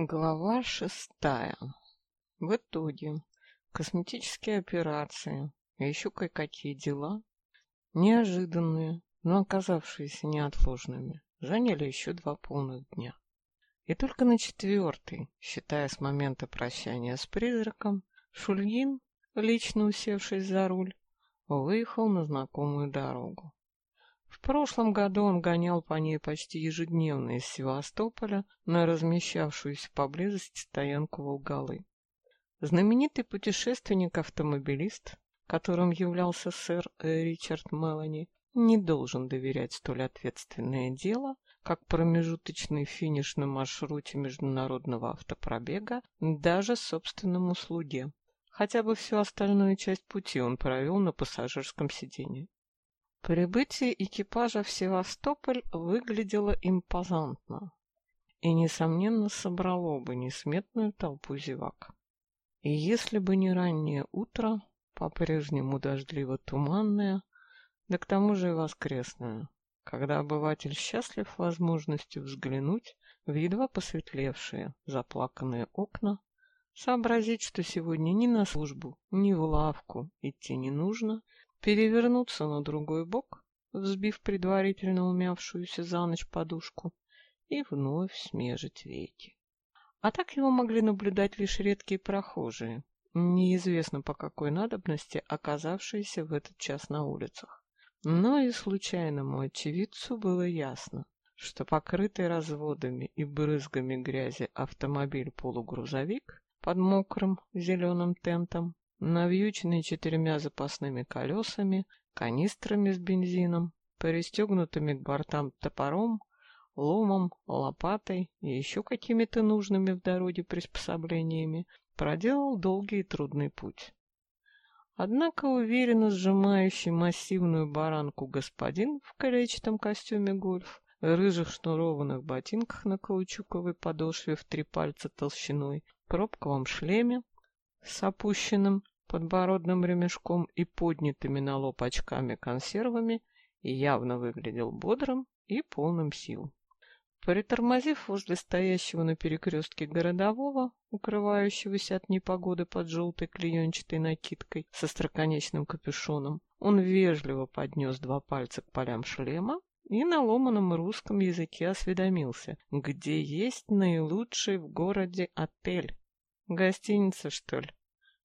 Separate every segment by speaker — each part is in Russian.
Speaker 1: Глава шестая. В итоге косметические операции и еще кое-какие дела, неожиданные, но оказавшиеся неотложными, заняли еще два полных дня. И только на четвертый, считая с момента прощания с призраком, Шульгин, лично усевшись за руль, выехал на знакомую дорогу. В прошлом году он гонял по ней почти ежедневно из Севастополя на размещавшуюся поблизости стоянку Волгалы. Знаменитый путешественник-автомобилист, которым являлся сэр Ричард Мелани, не должен доверять столь ответственное дело, как промежуточный финиш на маршруте международного автопробега, даже собственному слуге. Хотя бы всю остальную часть пути он провел на пассажирском сиденье. Прибытие экипажа в Севастополь выглядело импозантно и, несомненно, собрало бы несметную толпу зевак. И если бы не раннее утро, по-прежнему дождливо-туманное, да к тому же и воскресное, когда обыватель счастлив возможностью взглянуть в едва посветлевшие, заплаканные окна, сообразить, что сегодня ни на службу, ни в лавку идти не нужно — перевернуться на другой бок, взбив предварительно умявшуюся за ночь подушку, и вновь смежить веки. А так его могли наблюдать лишь редкие прохожие, неизвестно по какой надобности оказавшиеся в этот час на улицах. Но и случайному очевидцу было ясно, что покрытый разводами и брызгами грязи автомобиль-полугрузовик под мокрым зеленым тентом навьюченный четырьмя запасными колесами, канистрами с бензином, пристегнутыми к бортам топором, ломом, лопатой и еще какими-то нужными в дороге приспособлениями, проделал долгий и трудный путь. Однако уверенно сжимающий массивную баранку господин в колечатом костюме гольф, рыжих шнурованных ботинках на каучуковой подошве в три пальца толщиной, пробковом шлеме, с опущенным подбородным ремешком и поднятыми на лоб очками консервами явно выглядел бодрым и полным сил. Притормозив возле стоящего на перекрестке городового, укрывающегося от непогоды под желтой клеенчатой накидкой со строконечным капюшоном, он вежливо поднес два пальца к полям шлема и на ломаном русском языке осведомился, где есть наилучший в городе отель. Гостиница, что ли?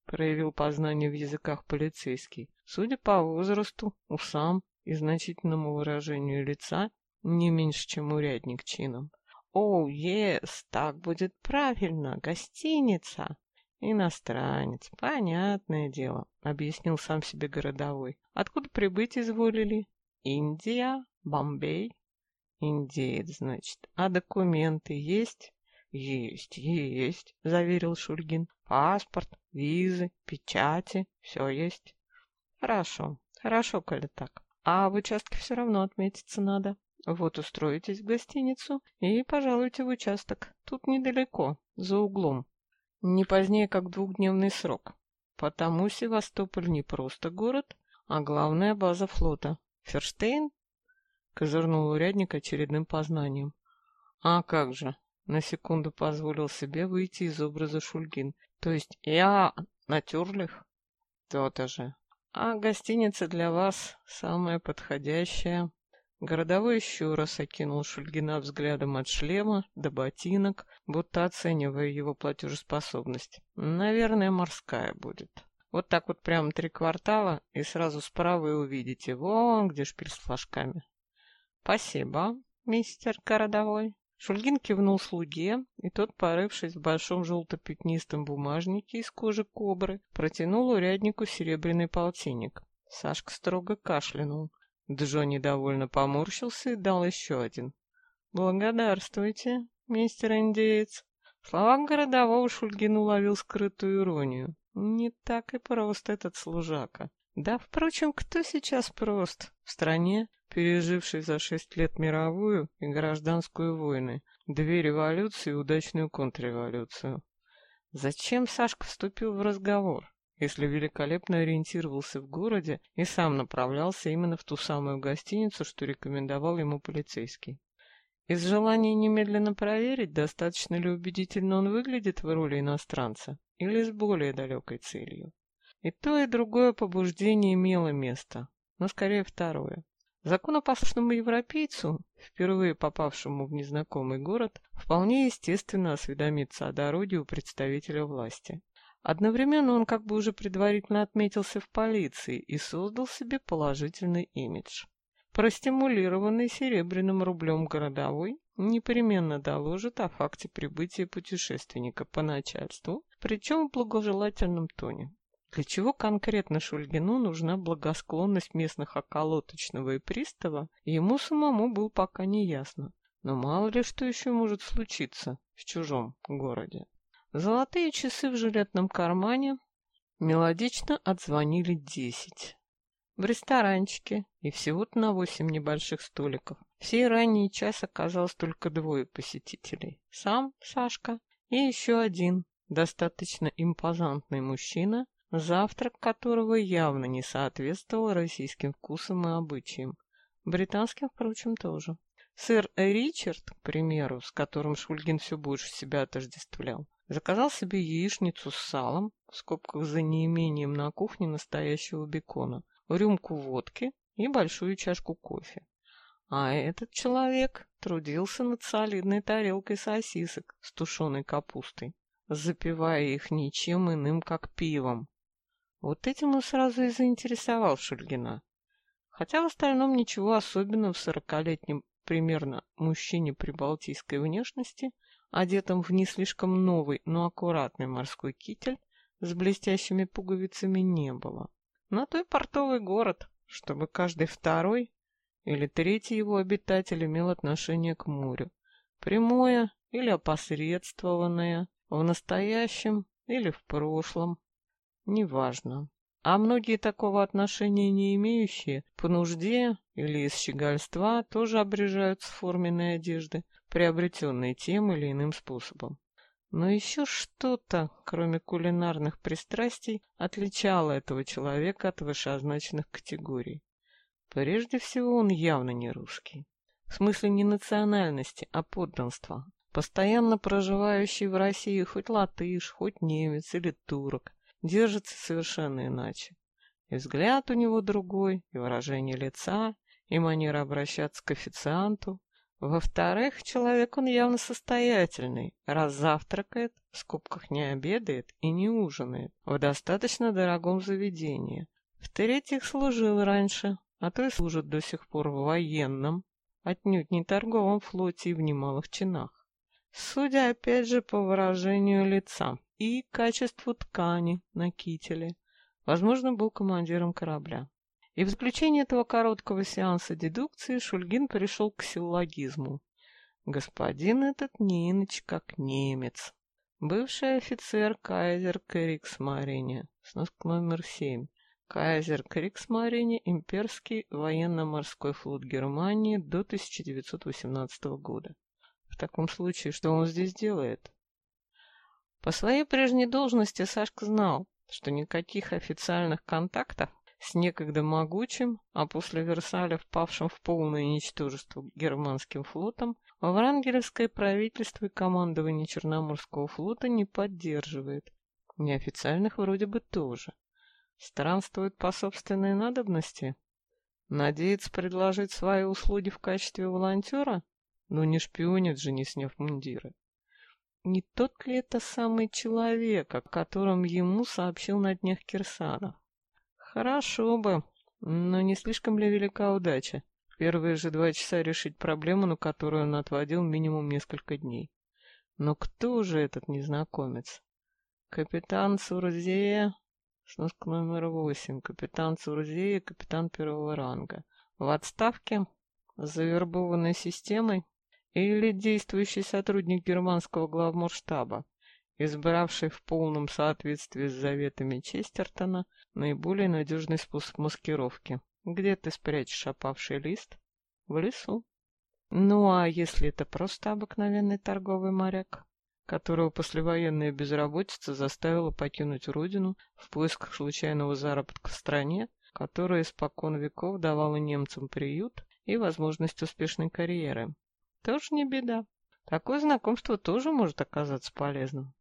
Speaker 1: Проявил познание в языках полицейский. Судя по возрасту, усам и значительному выражению лица, не меньше, чем урядник чином. «Оу, oh, ес, так будет правильно, гостиница!» «Иностранец, понятное дело», — объяснил сам себе городовой. «Откуда прибыть изволили?» «Индия? Бомбей?» «Индеец, значит. А документы есть?» «Есть, есть», — заверил Шульгин. «Паспорт, визы, печати, все есть». «Хорошо, хорошо, коли так. А в участке все равно отметиться надо. Вот устроитесь в гостиницу и пожалуйте в участок. Тут недалеко, за углом. Не позднее, как двухдневный срок. Потому Севастополь не просто город, а главная база флота. Ферштейн?» — козырнул урядник очередным познанием. «А как же, на секунду позволил себе выйти из образа Шульгин. То есть я натюрлих? То-то же. А гостиница для вас самая подходящая. Городовой еще раз окинул Шульгина взглядом от шлема до ботинок, будто оценивая его платежеспособность. Наверное, морская будет. Вот так вот прямо три квартала, и сразу справа и увидите, вон где шпиль с флажками. Спасибо, мистер городовой. Шульгин кивнул слуге, и тот, порывшись в большом желто-пятнистом бумажнике из кожи кобры, протянул уряднику серебряный полтинник. Сашка строго кашлянул. Джо недовольно поморщился и дал еще один. «Благодарствуйте, мистер индеец». В словах городового Шульгин уловил скрытую иронию. Не так и прост этот служака. Да, впрочем, кто сейчас прост в стране, переживший за шесть лет мировую и гражданскую войны, две революции и удачную контрреволюцию. Зачем Сашка вступил в разговор, если великолепно ориентировался в городе и сам направлялся именно в ту самую гостиницу, что рекомендовал ему полицейский? Из желания немедленно проверить, достаточно ли убедительно он выглядит в роли иностранца, или с более далекой целью. И то, и другое побуждение имело место, но скорее второе. Законопослушному европейцу, впервые попавшему в незнакомый город, вполне естественно осведомиться о дороге у представителя власти. Одновременно он как бы уже предварительно отметился в полиции и создал себе положительный имидж. Простимулированный серебряным рублем городовой непременно доложит о факте прибытия путешественника по начальству, причем в благожелательном тоне. Для чего конкретно Шульгину нужна благосклонность местных околоточного и пристава, ему самому было пока не ясно. Но мало ли что еще может случиться в чужом городе. Золотые часы в жилетном кармане мелодично отзвонили десять. В ресторанчике и всего-то на восемь небольших столиков. В сей ранний час оказалось только двое посетителей. Сам Сашка и еще один, достаточно импозантный мужчина завтрак которого явно не соответствовал российским вкусам и обычаям. Британским, впрочем, тоже. Сэр Ричард, к примеру, с которым Шульгин все больше себя отождествлял, заказал себе яичницу с салом, в скобках за неимением на кухне настоящего бекона, рюмку водки и большую чашку кофе. А этот человек трудился над солидной тарелкой сосисок с тушеной капустой, запивая их ничем иным, как пивом, вот этим он сразу и заинтересовал Шульгина. Хотя в остальном ничего особенного в сорокалетнем примерно мужчине прибалтийской внешности, одетом в не слишком новый, но аккуратный морской китель, с блестящими пуговицами не было. На той портовый город, чтобы каждый второй или третий его обитатель имел отношение к морю, прямое или опосредствованное, в настоящем или в прошлом, Неважно. А многие такого отношения не имеющие, по нужде или из щегольства, тоже обрежаются форменной одежды, приобретенной тем или иным способом. Но еще что-то, кроме кулинарных пристрастий, отличало этого человека от вышеозначенных категорий. Прежде всего, он явно не русский. В смысле не национальности, а подданства. Постоянно проживающий в России хоть латыш, хоть немец или турок, держится совершенно иначе. И взгляд у него другой, и выражение лица, и манера обращаться к официанту. Во-вторых, человек он явно состоятельный, раз завтракает, в скобках не обедает и не ужинает, в достаточно дорогом заведении. В-третьих, служил раньше, а то и служит до сих пор в военном, отнюдь не торговом флоте и в немалых чинах. Судя опять же по выражению лица и качеству ткани на кителе. Возможно, был командиром корабля. И в заключение этого короткого сеанса дедукции Шульгин пришел к силлогизму. Господин этот не иначе, как немец. Бывший офицер Кайзер Криксмарине, сноск номер семь. Кайзер Криксмарине, имперский военно-морской флот Германии до 1918 года. В таком случае, что он здесь делает? По своей прежней должности Сашка знал, что никаких официальных контактов с некогда могучим, а после Версаля впавшим в полное ничтожество германским флотом, Врангелевское правительство и командование Черноморского флота не поддерживает. Неофициальных вроде бы тоже. Странствует по собственной надобности? Надеется предложить свои услуги в качестве волонтера? Ну не шпионит же, не сняв мундиры. Не тот ли это самый человек, о котором ему сообщил на днях Кирсанов? Хорошо бы, но не слишком ли велика удача? Первые же два часа решить проблему, на которую он отводил минимум несколько дней. Но кто же этот незнакомец? Капитан Сурзея, сноска номер восемь, капитан Сурзея, капитан первого ранга. В отставке, завербованной системой, или действующий сотрудник германского главморштаба, избравший в полном соответствии с заветами Честертона наиболее надежный способ маскировки. Где ты спрячешь опавший лист? В лесу. Ну а если это просто обыкновенный торговый моряк, которого послевоенная безработица заставила покинуть родину в поисках случайного заработка в стране, которая испокон веков давала немцам приют и возможность успешной карьеры? Тоже не беда. Такое знакомство тоже может оказаться полезным.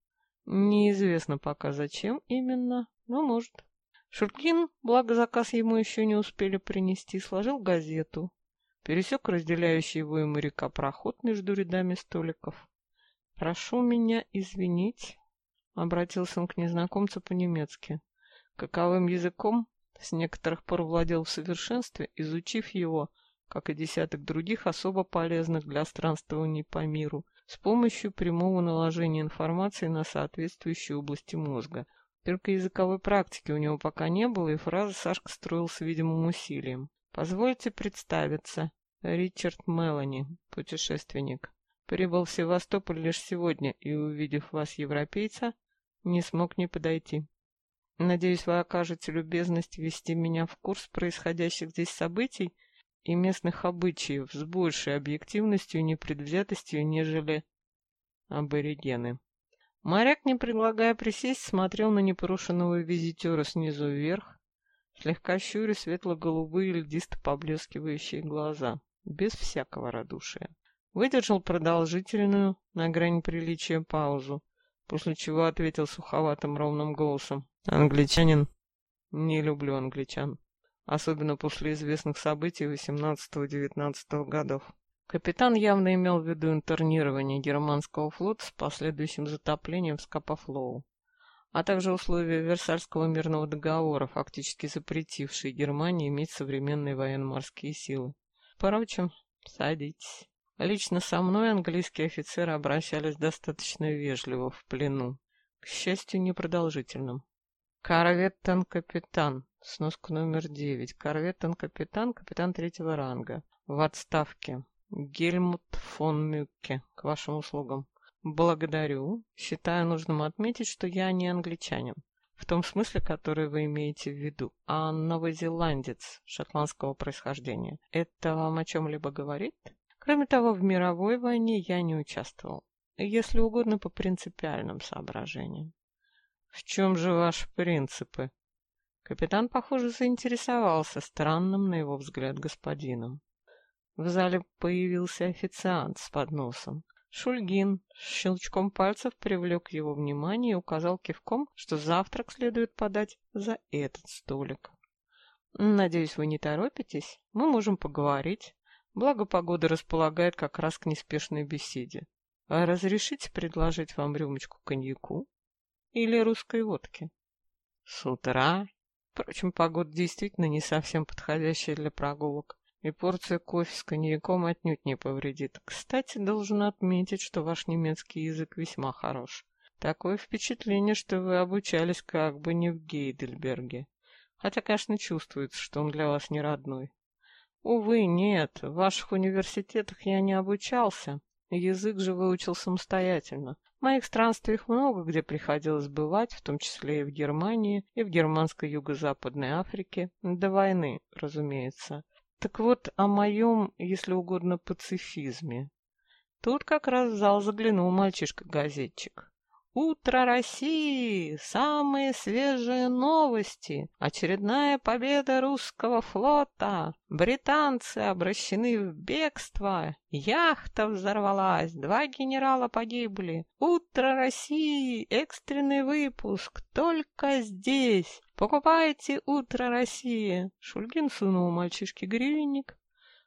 Speaker 1: Неизвестно пока зачем именно, но может. Шуркин, благо заказ ему еще не успели принести, сложил газету, пересек разделяющий его и моряка проход между рядами столиков. «Прошу меня извинить», — обратился он к незнакомцу по-немецки. Каковым языком с некоторых пор владел в совершенстве, изучив его, как и десяток других особо полезных для странствований по миру, с помощью прямого наложения информации на соответствующие области мозга. Только языковой практики у него пока не было, и фразы Сашка строил с видимым усилием. «Позвольте представиться. Ричард Мелани, путешественник. Прибыл в Севастополь лишь сегодня и, увидев вас, европейца, не смог не подойти. Надеюсь, вы окажете любезность ввести меня в курс происходящих здесь событий и местных обычаев с большей объективностью и непредвзятостью, нежели аборигены. Моряк, не предлагая присесть, смотрел на непрошенного визитера снизу вверх, слегка щуря светло-голубые льдисто поблескивающие глаза, без всякого радушия. Выдержал продолжительную, на грани приличия, паузу, после чего ответил суховатым ровным голосом. «Англичанин? Не люблю англичан, особенно после известных событий XVIII-XIX годов». Капитан явно имел в виду интернирование германского флота с последующим затоплением в Скапофлоу, а также условия Версальского мирного договора, фактически запретившие Германии иметь современные военно-морские силы. Впрочем, садитесь. Лично со мной английские офицеры обращались достаточно вежливо в плену, к счастью, непродолжительным. Корветтон-капитан, сноска номер девять. Корветтон-капитан, капитан третьего ранга, в отставке. Гельмут фон Мюкке, к вашим услугам. Благодарю. Считаю нужным отметить, что я не англичанин. В том смысле, который вы имеете в виду, а новозеландец шотландского происхождения. Это вам о чем-либо говорит? Кроме того, в мировой войне я не участвовал, если угодно по принципиальным соображениям. В чем же ваши принципы? Капитан, похоже, заинтересовался странным, на его взгляд, господином. В зале появился официант с подносом. Шульгин щелчком пальцев привлек его внимание и указал кивком, что завтрак следует подать за этот столик. «Надеюсь, вы не торопитесь? Мы можем поговорить. Благо погода располагает как раз к неспешной беседе. Разрешите предложить вам рюмочку коньяку или русской водки? С утра. Впрочем, погода действительно не совсем подходящая для прогулок, и порция кофе с коньяком отнюдь не повредит. Кстати, должен отметить, что ваш немецкий язык весьма хорош. Такое впечатление, что вы обучались как бы не в Гейдельберге. Хотя, конечно, чувствуется, что он для вас не родной. Увы, нет, в ваших университетах я не обучался. Язык же выучил самостоятельно. Моих странствиях много где приходилось бывать, в том числе и в Германии, и в германской юго-западной Африке. До войны, разумеется. Так вот, о моем, если угодно, пацифизме. Тут как раз в зал заглянул мальчишка-газетчик. Утро России! Самые свежие новости! Очередная победа русского флота! Британцы обращены в бегство! Яхта взорвалась! Два генерала погибли! Утро России! Экстренный выпуск! Только здесь! Покупайте «Утро России!» Шульгин сунул мальчишке гривенник,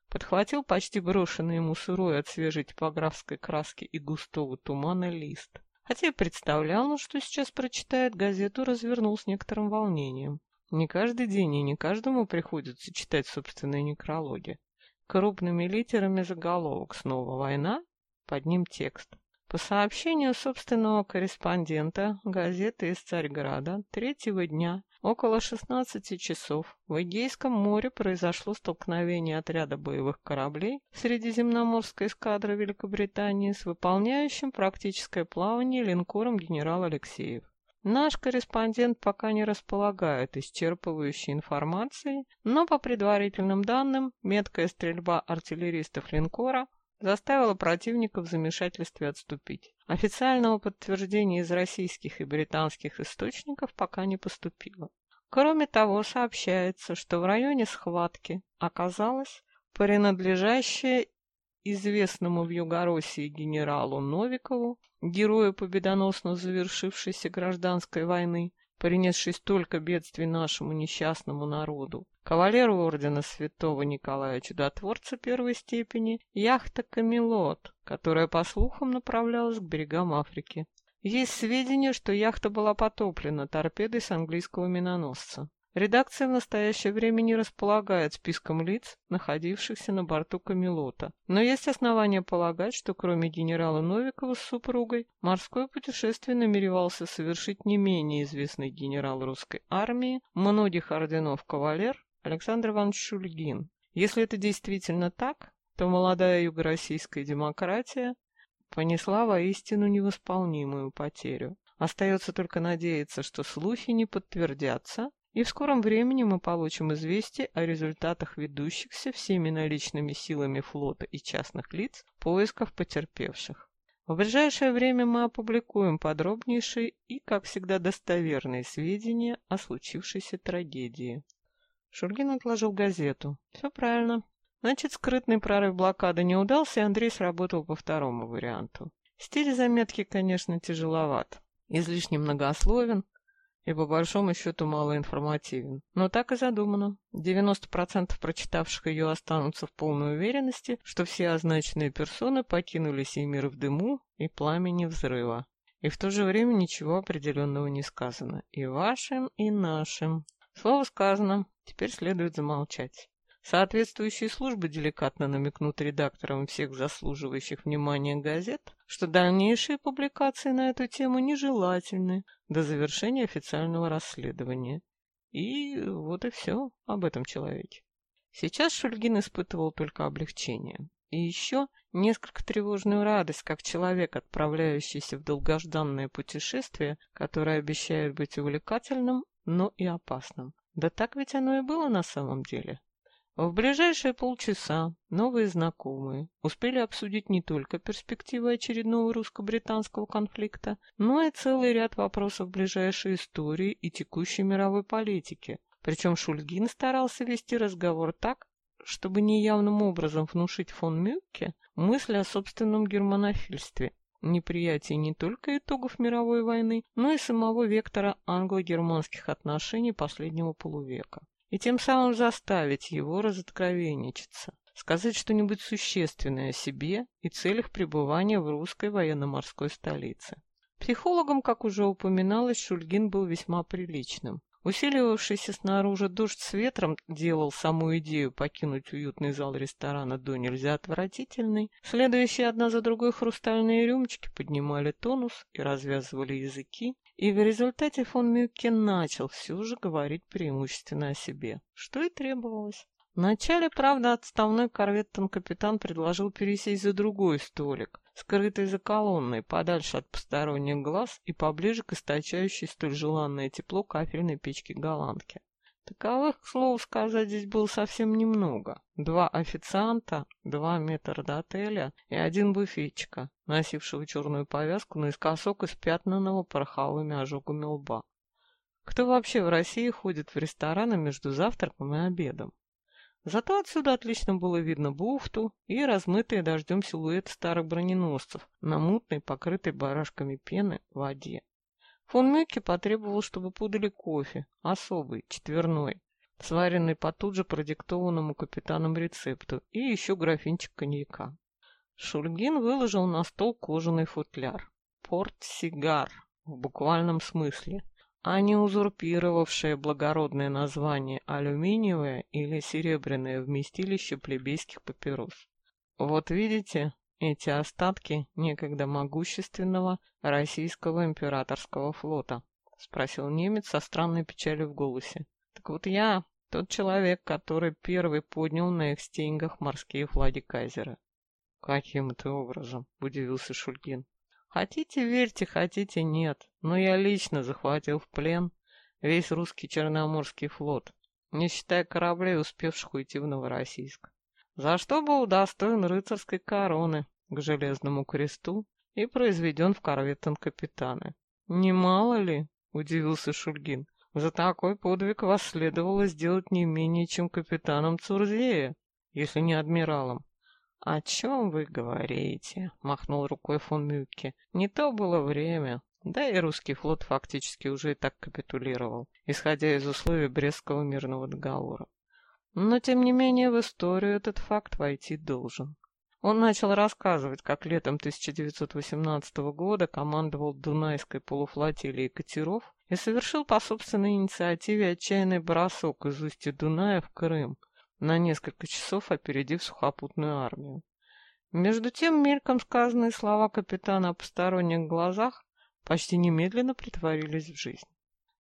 Speaker 1: подхватил почти брошенный ему сырой от свежей типографской краски и густого тумана лист. Хотя и представлял, ну, что сейчас прочитает газету, развернул с некоторым волнением. Не каждый день и не каждому приходится читать собственные некрологи. Крупными литерами заголовок «Снова война», под ним текст. По сообщению собственного корреспондента газеты из Царьграда, третьего дня около 16 часов в Эгейском море произошло столкновение отряда боевых кораблей Средиземноморской эскадры Великобритании с выполняющим практическое плавание линкором генерал Алексеев. Наш корреспондент пока не располагает исчерпывающей информацией, но по предварительным данным меткая стрельба артиллеристов линкора заставила противника в замешательстве отступить. Официального подтверждения из российских и британских источников пока не поступило. Кроме того, сообщается, что в районе схватки оказалась принадлежащая известному в Югороссии генералу Новикову, герою победоносно завершившейся гражданской войны, принесшей столько бедствий нашему несчастному народу, кавалеру ордена святого Николая Чудотворца первой степени, яхта «Камелот», которая, по слухам, направлялась к берегам Африки. Есть сведения, что яхта была потоплена торпедой с английского миноносца. Редакция в настоящее время не располагает списком лиц, находившихся на борту Камелота, но есть основания полагать, что кроме генерала Новикова с супругой, морское путешествие намеревался совершить не менее известный генерал русской армии, многих орденов кавалер Александр Иванович Шульгин. Если это действительно так, то молодая югороссийская демократия понесла воистину невосполнимую потерю. Остается только надеяться, что слухи не подтвердятся, и в скором времени мы получим известие о результатах ведущихся всеми наличными силами флота и частных лиц поисков потерпевших. В ближайшее время мы опубликуем подробнейшие и, как всегда, достоверные сведения о случившейся трагедии. Шургин отложил газету. Все правильно. Значит, скрытный прорыв блокады не удался, и Андрей сработал по второму варианту. Стиль заметки, конечно, тяжеловат. Излишне многословен, и по большому счету малоинформативен. Но так и задумано. 90% прочитавших ее останутся в полной уверенности, что все означенные персоны покинули сей мир в дыму и пламени взрыва. И в то же время ничего определенного не сказано. И вашим, и нашим. Слово сказано, теперь следует замолчать. Соответствующие службы деликатно намекнут редакторам всех заслуживающих внимания газет, что дальнейшие публикации на эту тему нежелательны до завершения официального расследования. И вот и все об этом человеке. Сейчас Шульгин испытывал только облегчение. И еще несколько тревожную радость, как человек, отправляющийся в долгожданное путешествие, которое обещает быть увлекательным, но и опасным. Да так ведь оно и было на самом деле. В ближайшие полчаса новые знакомые успели обсудить не только перспективы очередного русско-британского конфликта, но и целый ряд вопросов ближайшей истории и текущей мировой политики. Причем Шульгин старался вести разговор так, чтобы неявным образом внушить фон Мюкке мысли о собственном германофильстве, неприятии не только итогов мировой войны, но и самого вектора англо-германских отношений последнего полувека и тем самым заставить его разоткровенничаться, сказать что-нибудь существенное о себе и целях пребывания в русской военно-морской столице. Психологом, как уже упоминалось, Шульгин был весьма приличным. Усиливавшийся снаружи дождь с ветром делал саму идею покинуть уютный зал ресторана до нельзя отвратительной. Следующие одна за другой хрустальные рюмочки поднимали тонус и развязывали языки, и в результате фон Мюкке начал все же говорить преимущественно о себе, что и требовалось. Вначале, правда, отставной корветтон-капитан предложил пересесть за другой столик, скрытый за колонной, подальше от посторонних глаз и поближе к источающей столь желанное тепло кафельной печки голландки. Таковых, к слову сказать, здесь было совсем немного. Два официанта, два метра до отеля и один буфетчика, носившего черную повязку наискосок испятнанного пороховыми ожогами лба. Кто вообще в России ходит в рестораны между завтраком и обедом? Зато отсюда отлично было видно бухту и размытые дождем силуэты старых броненосцев на мутной, покрытой барашками пены, воде. Фон Мюкке потребовал, чтобы подали кофе, особый, четверной, сваренный по тут же продиктованному капитаном рецепту, и еще графинчик коньяка. Шульгин выложил на стол кожаный футляр. Порт-сигар, в буквальном смысле, а не узурпировавшее благородное название алюминиевое или серебряное вместилище плебейских папирос. Вот видите, эти остатки некогда могущественного российского императорского флота? — спросил немец со странной печалью в голосе. — Так вот я, тот человек, который первый поднял на их стенгах морские флаги кайзера. — Каким это образом? — удивился Шульгин. — Хотите верьте, хотите нет, но я лично захватил в плен весь русский Черноморский флот, не считая кораблей, успевших уйти в Новороссийск за что был удостоен рыцарской короны к железному кресту и произведен в корветтон капитаны. «Немало ли?» — удивился Шульгин. «За такой подвиг вас следовало сделать не менее, чем капитаном Цурзея, если не адмиралом. «О чем вы говорите?» — махнул рукой фон Мюкке. «Не то было время. Да и русский флот фактически уже и так капитулировал, исходя из условий Брестского мирного договора. Но, тем не менее, в историю этот факт войти должен. Он начал рассказывать, как летом 1918 года командовал Дунайской полуфлотилией катеров и совершил по собственной инициативе отчаянный бросок из устья Дуная в Крым, на несколько часов опередив сухопутную армию. Между тем, мельком сказанные слова капитана о посторонних глазах почти немедленно притворились в жизнь.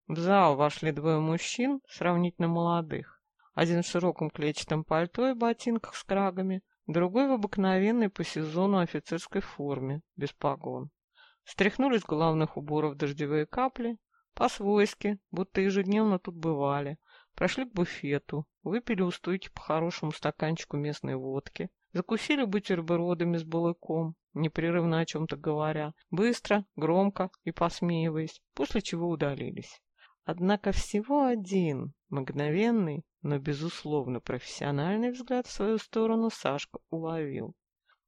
Speaker 1: В зал вошли двое мужчин, сравнительно молодых. Один в широком клетчатом пальто и ботинках с крагами, другой в обыкновенной по сезону офицерской форме, без погон. Стряхнули с головных уборов дождевые капли, по-свойски, будто ежедневно тут бывали, прошли к буфету, выпили у стойки по хорошему стаканчику местной водки, закусили бутербродами с балыком, непрерывно о чем-то говоря, быстро, громко и посмеиваясь, после чего удалились. Однако всего один, мгновенный, но, безусловно, профессиональный взгляд в свою сторону Сашка уловил.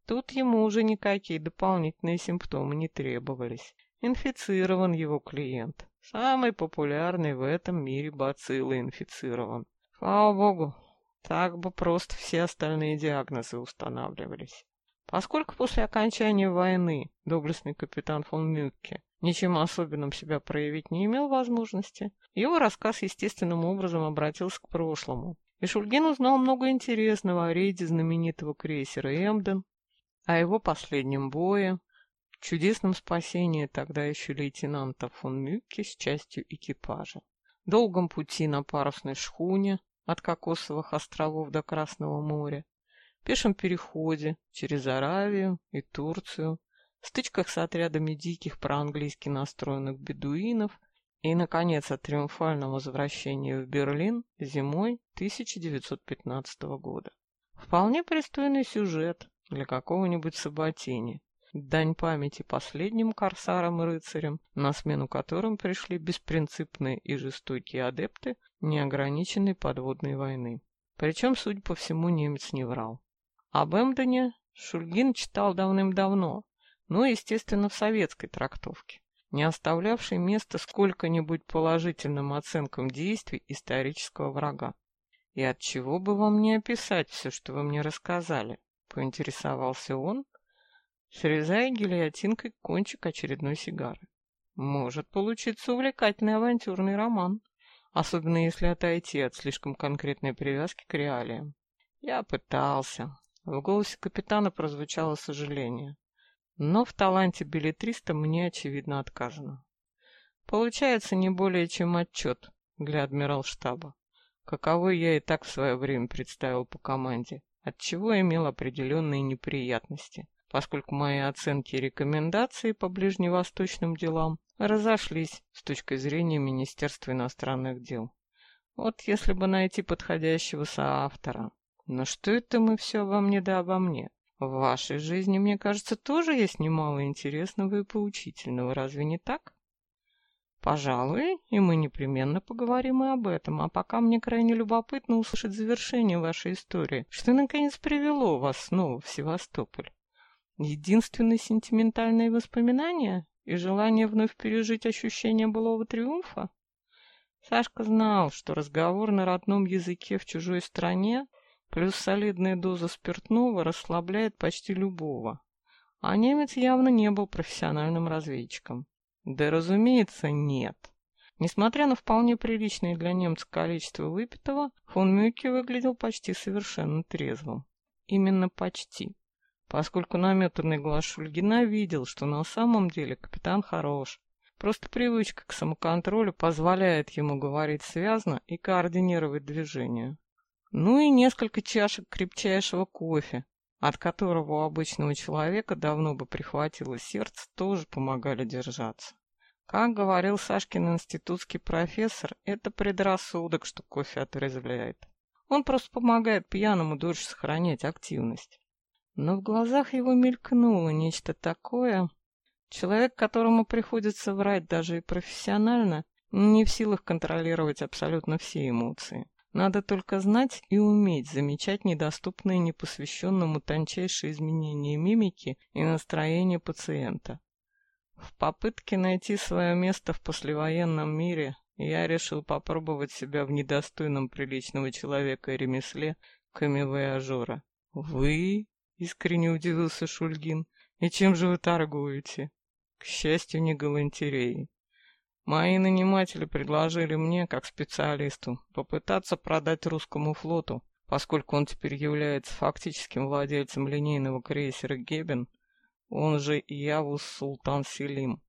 Speaker 1: Тут ему уже никакие дополнительные симптомы не требовались. Инфицирован его клиент. Самый популярный в этом мире бациллы инфицирован. Слава богу, так бы просто все остальные диагнозы устанавливались. Поскольку после окончания войны доблестный капитан фон Мюкке ничем особенным себя проявить не имел возможности, его рассказ естественным образом обратился к прошлому. И Шульгин узнал много интересного о рейде знаменитого крейсера «Эмден», о его последнем бое, чудесном спасении тогда еще лейтенанта фон Мюкке с частью экипажа, долгом пути на парусной шхуне от Кокосовых островов до Красного моря, пешем переходе через Аравию и Турцию, стычках с отрядами диких проанглийски настроенных бедуинов и, наконец, о триумфальном возвращении в Берлин зимой 1915 года. Вполне пристойный сюжет для какого-нибудь Саботини. Дань памяти последним корсарам и рыцарям, на смену которым пришли беспринципные и жестокие адепты неограниченной подводной войны. Причем, судя по всему, немец не врал. Об Эмдене Шульгин читал давным-давно, но, естественно, в советской трактовке, не оставлявшей места сколько-нибудь положительным оценкам действий исторического врага. «И от чего бы вам не описать все, что вы мне рассказали?» — поинтересовался он, срезая гильотинкой кончик очередной сигары. «Может получиться увлекательный авантюрный роман, особенно если отойти от слишком конкретной привязки к реалиям. Я пытался». В голосе капитана прозвучало сожаление. Но в таланте билетриста мне, очевидно, отказано. Получается не более чем отчет для адмирал-штаба, каковой я и так в свое время представил по команде, отчего имел определенные неприятности, поскольку мои оценки и рекомендации по ближневосточным делам разошлись с точки зрения Министерства иностранных дел. Вот если бы найти подходящего соавтора. Но что это мы все обо мне да обо мне? В вашей жизни, мне кажется, тоже есть немало интересного и поучительного, разве не так? Пожалуй, и мы непременно поговорим и об этом, а пока мне крайне любопытно услышать завершение вашей истории. Что, наконец, привело вас снова в Севастополь? Единственное сентиментальное воспоминание и желание вновь пережить ощущение былого триумфа? Сашка знал, что разговор на родном языке в чужой стране Плюс солидная доза спиртного расслабляет почти любого. А немец явно не был профессиональным разведчиком. Да, разумеется, нет. Несмотря на вполне приличное для немца количество выпитого, фон Мюкке выглядел почти совершенно трезвым. Именно почти. Поскольку наметанный глаз Шульгина видел, что на самом деле капитан хорош. Просто привычка к самоконтролю позволяет ему говорить связно и координировать движения. Ну и несколько чашек крепчайшего кофе, от которого у обычного человека давно бы прихватило сердце, тоже помогали держаться. Как говорил Сашкин институтский профессор, это предрассудок, что кофе отрезвляет. Он просто помогает пьяному дольше сохранять активность. Но в глазах его мелькнуло нечто такое. Человек, которому приходится врать даже и профессионально, не в силах контролировать абсолютно все эмоции. Надо только знать и уметь замечать недоступные непосвященному тончайшие изменения мимики и настроения пациента. В попытке найти свое место в послевоенном мире я решил попробовать себя в недостойном приличного человека ремесле камевояжера. «Вы?» — искренне удивился Шульгин. «И чем же вы торгуете?» «К счастью, не галантереей. Мои наниматели предложили мне, как специалисту, попытаться продать русскому флоту, поскольку он теперь является фактическим владельцем линейного крейсера «Гебен», он же Явус Султан Селим,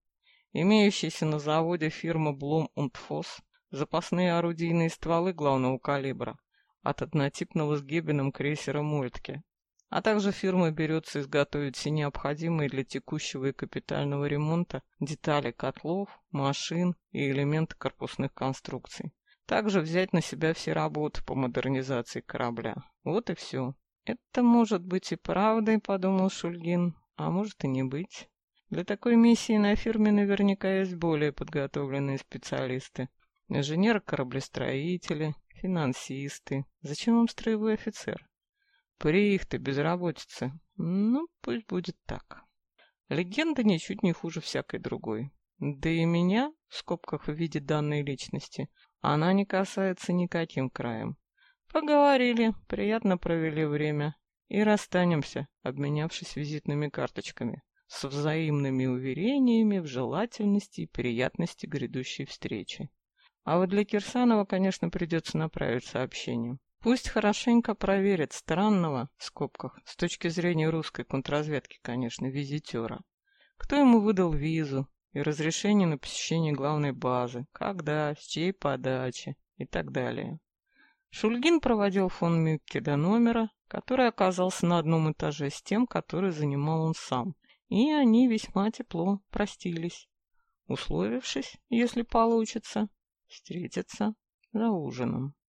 Speaker 1: имеющийся на заводе фирмы Блум Фос, запасные орудийные стволы главного калибра от однотипного с Гебеном крейсера «Мольтке», а также фирма берется изготовить все необходимые для текущего и капитального ремонта детали котлов, машин и элементы корпусных конструкций. Также взять на себя все работы по модернизации корабля. Вот и все. Это может быть и правдой, подумал Шульгин, а может и не быть. Для такой миссии на фирме наверняка есть более подготовленные специалисты. Инженеры-кораблестроители, финансисты. Зачем вам строевой офицер? При их-то безработице. Ну, пусть будет так. Легенда ничуть не хуже всякой другой. Да и меня, в скобках в виде данной личности, она не касается никаким краем. Поговорили, приятно провели время и расстанемся, обменявшись визитными карточками, с взаимными уверениями в желательности и приятности грядущей встречи. А вот для Кирсанова, конечно, придется направить сообщение. Пусть хорошенько проверит странного, в скобках, с точки зрения русской контрразведки, конечно, визитера. Кто ему выдал визу и разрешение на посещение главной базы, когда, с чьей подачи и так далее. Шульгин проводил фон Мюкке до номера, который оказался на одном этаже с тем, который занимал он сам, и они весьма тепло простились, условившись, если получится, встретиться за ужином.